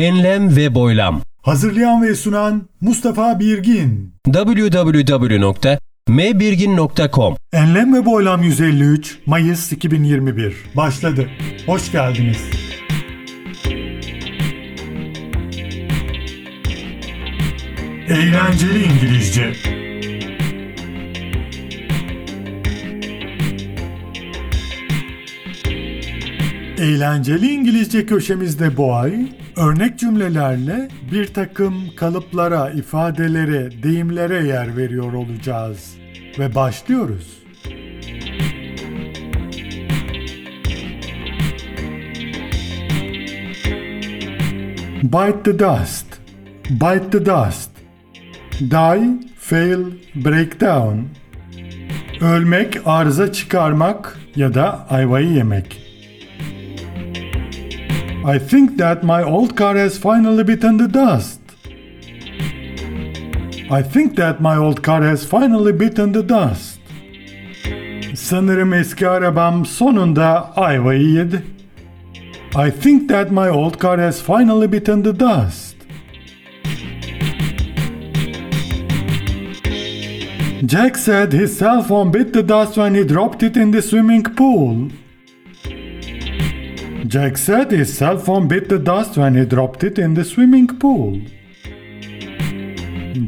Enlem ve boylam. Hazırlayan ve sunan Mustafa Birgin. www.mbirgin.com Enlem ve Boylam 153 Mayıs 2021 başladı. Hoş geldiniz. Eğlenceli İngilizce. Eğlenceli İngilizce köşemizde bu ay örnek cümlelerle bir takım kalıplara, ifadelere, deyimlere yer veriyor olacağız. Ve başlıyoruz. Bite the dust. Bite the dust. Die, fail, break down. Ölmek, arıza çıkarmak ya da ayvayı yemek. I think that my old car has finally bitten the dust. I think that my old car has finally bitten the dust. Sanırım eski arabam sonunda ayvayı yedi. I think that my old car has finally bitten the dust. Jack said his cell phone bit the dust when he dropped it in the swimming pool. Jack said his cell phone bit the dust when he dropped it in the swimming pool.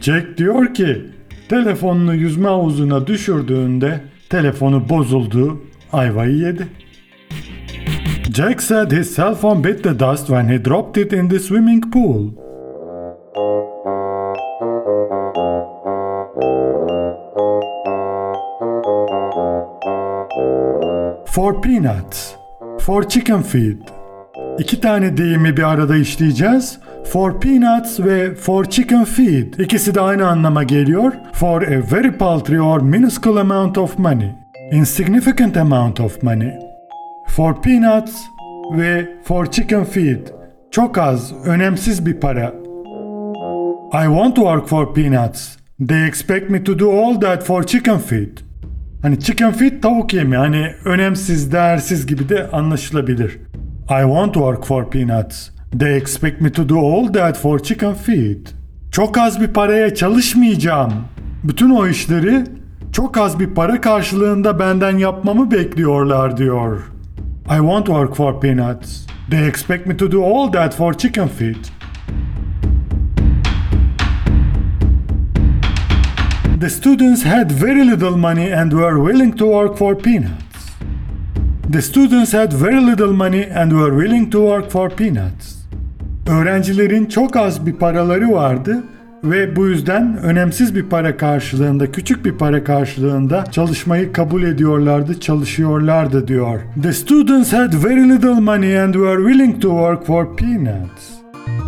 Jack diyor ki telefonunu yüzme havuzuna düşürdüğünde telefonu bozuldu, ayvayı yedi. Jack said his cell phone bit the dust when he dropped it in the swimming pool. For peanuts. For chicken feed. İki tane deyimi bir arada işleyeceğiz. For peanuts ve for chicken feed. İkisi de aynı anlama geliyor. For a very paltry or minuscule amount of money. Insignificant amount of money. For peanuts ve for chicken feed. Çok az, önemsiz bir para. I want to work for peanuts. They expect me to do all that for chicken feed. Hani chicken feed tavuk yemi hani önemsiz, değersiz gibi de anlaşılabilir. I want to work for peanuts. They expect me to do all that for chicken feed. Çok az bir paraya çalışmayacağım. Bütün o işleri çok az bir para karşılığında benden yapmamı bekliyorlar diyor. I want to work for peanuts. They expect me to do all that for chicken feed. The students had very little money and were willing to work for peanuts. The students had very little money and were willing to work for peanuts. Öğrencilerin çok az bir paraları vardı ve bu yüzden önemsiz bir para karşılığında, küçük bir para karşılığında çalışmayı kabul ediyorlardı, çalışıyorlardı diyor. The students had very little money and were willing to work for peanuts.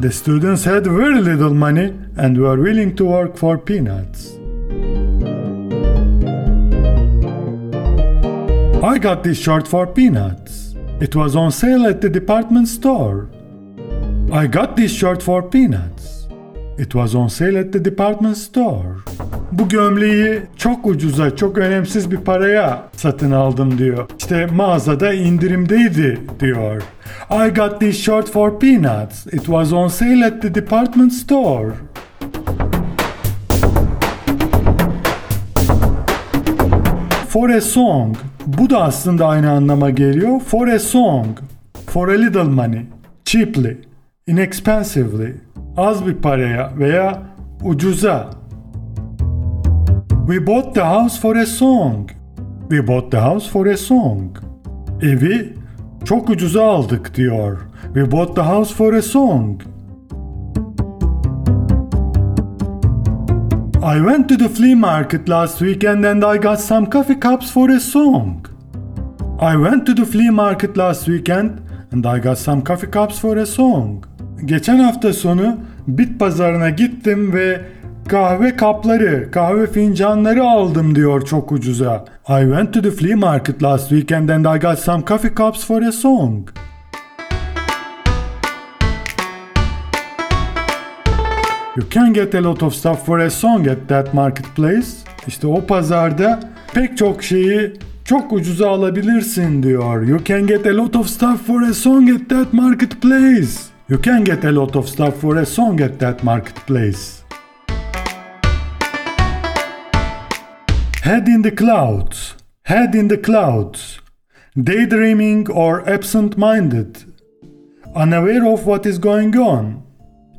The students had very little money and were willing to work for peanuts. I got this shirt for peanuts. It was on sale at the department store. I got this shirt for peanuts. It was on sale at the department store. Bu gömleği çok ucuza, çok önemsiz bir paraya satın aldım diyor. İşte mağazada indirimdeydi diyor. I got this shirt for peanuts. It was on sale at the department store. For a song. Bu da aslında aynı anlama geliyor. For a song. For a little money. Cheaply. Inexpensively. Az bir paraya veya ucuza. We bought the house for a song. We bought the house for a song. Evi çok ucuza aldık diyor. We bought the house for a song. I went to the flea market last weekend and I got some coffee cups for a song. I went to the flea market last weekend and I got some coffee cups for a song. Geçen hafta sonu bit pazarına gittim ve kahve kapları, kahve fincanları aldım diyor çok ucuza. I went to the flea market last weekend and I got some coffee cups for a song. You can get a lot of stuff for a song at that marketplace. İşte o pazarda pek çok şeyi çok ucuza alabilirsin diyor. You can get a lot of stuff for a song at that marketplace. You can get a lot of stuff for a song at that marketplace. Head in the clouds, head in the clouds, daydreaming or absent minded, unaware of what is going on.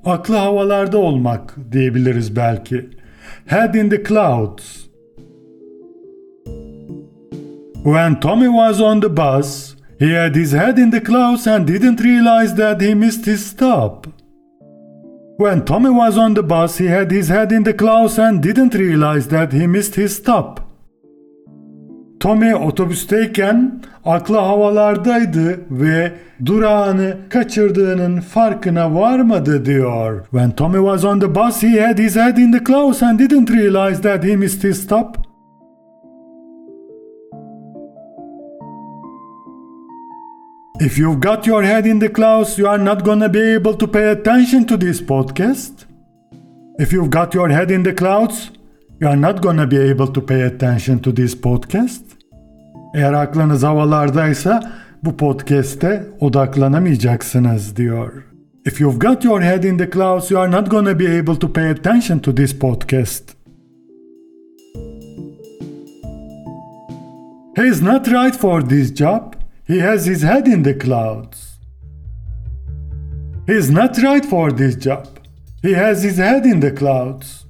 Aklı havalarda olmak diyebiliriz belki. Head in the clouds. When Tommy was on the bus, he had his head in the clouds and didn't realize that he missed his stop. When Tommy was on the bus, he had his head in the clouds and didn't realize that he missed his stop. Tommy otobüsteyken aklı havalardaydı ve durağını kaçırdığının farkına varmadı diyor. When Tommy was on the bus, he had his head in the clouds and didn't realize that he missed his stop. If you've got your head in the clouds, you are not gonna be able to pay attention to this podcast. If you've got your head in the clouds, you are not gonna be able to pay attention to this podcast. Eğer aklınız havalardaysa bu podcast'te odaklanamayacaksınız diyor. If you've got your head in the clouds, you are not gonna be able to pay attention to this podcast. He's not right for this job. He has his head in the clouds. He's not right for this job. He has his head in the clouds.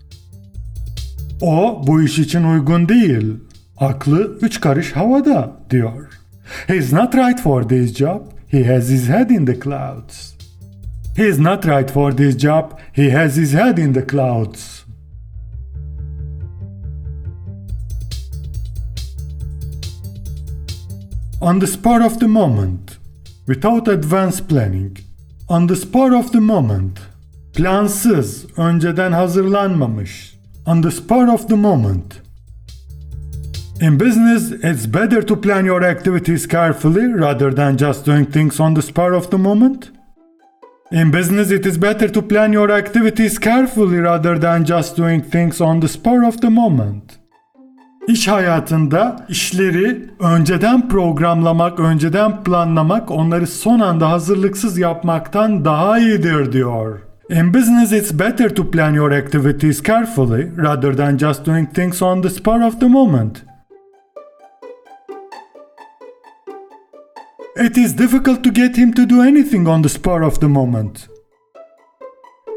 O bu iş için uygun değil. Aklı üç karış havada diyor. He's not right for this job. He has his head in the clouds. He's not right for this job. He has his head in the clouds. On the spur of the moment, without advance planning. On the spur of the moment. Plansız, önceden hazırlanmamış. On the spur of the moment. In business, it's better to plan your activities carefully rather than just doing things on the spur of the moment. In business, it is better to plan your activities carefully rather than just doing things on the spur of the moment. İş hayatında işleri önceden programlamak, önceden planlamak, onları son anda hazırlıksız yapmaktan daha iyidir diyor. In business it's better to plan your activities carefully rather than just doing things on the spur of the moment. It is difficult to get him to do anything on the spur of the moment.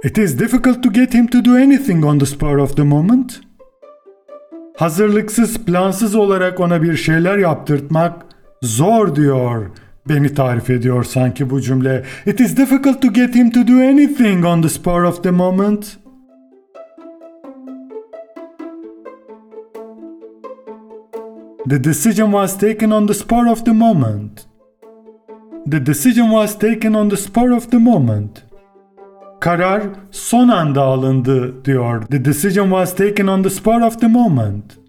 It is difficult to get him to do anything on the spur of the moment. Hazırlıksız, plansız olarak ona bir şeyler yaptırtmak zor diyor. Beni tarif ediyor sanki bu cümle. It is difficult to get him to do anything on the spur of the moment. The decision was taken on the spur of the moment. The decision was taken on the spur of the moment. Karar son anda alındı diyor. The decision was taken on the spur of the moment.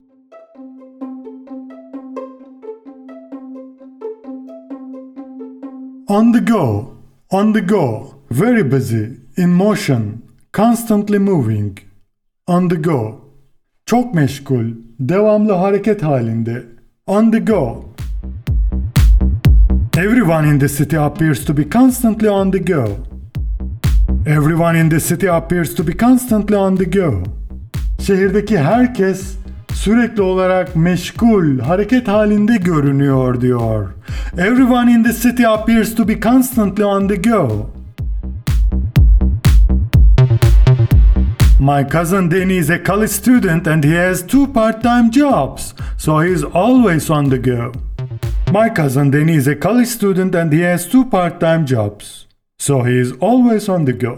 On the go, on the go, very busy, in motion, constantly moving. On the go. Çok meşgul, devamlı hareket halinde. On the go. Everyone in the city appears to be constantly on the go. Everyone in the city appears to be constantly on the go. Şehirdeki herkes sürekli olarak meşgul, hareket halinde görünüyor diyor. Everyone in the city appears to be constantly on the go. My cousin Danny is a college student and he has two part-time jobs, so he is always on the go. My cousin Danny is a college student and he has two part-time jobs, so he is always on the go.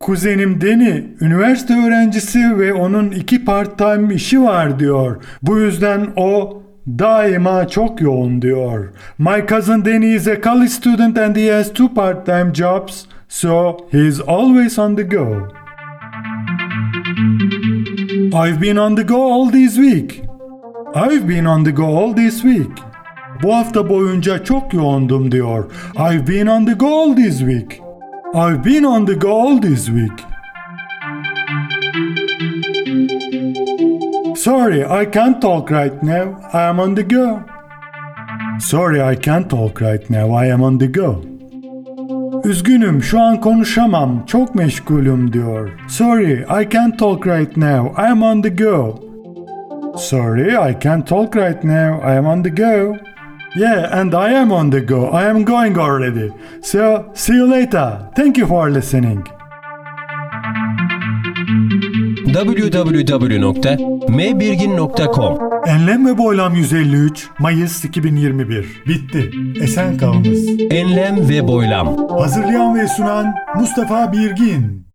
Kuzenim Deni üniversite öğrencisi ve onun iki part-time işi var diyor. Bu yüzden o daima çok yoğun diyor. My cousin Danny is a college student and he has two part-time jobs, so he is always on the go. I've been on the go all this week. I've been on the go all this week. Bu hafta boyunca çok yoğundum diyor. I've been on the go all this week. I've been on the go all this week. Sorry, I can't talk right now. I am on the go. Sorry, I can't talk right now. I am on the go. Üzgünüm şu an konuşamam. Çok meşgulüm diyor. Sorry, I can't talk right now. I am on the go. Sorry, I can't talk right now. I am on the go. Yeah, and I am on the go. I am going already. So, see you later. Thank you for listening. www.mbirgin.com Enlem ve Boylam 153 Mayıs 2021 Bitti. Esen kalınız. Enlem ve Boylam Hazırlayan ve sunan Mustafa Birgin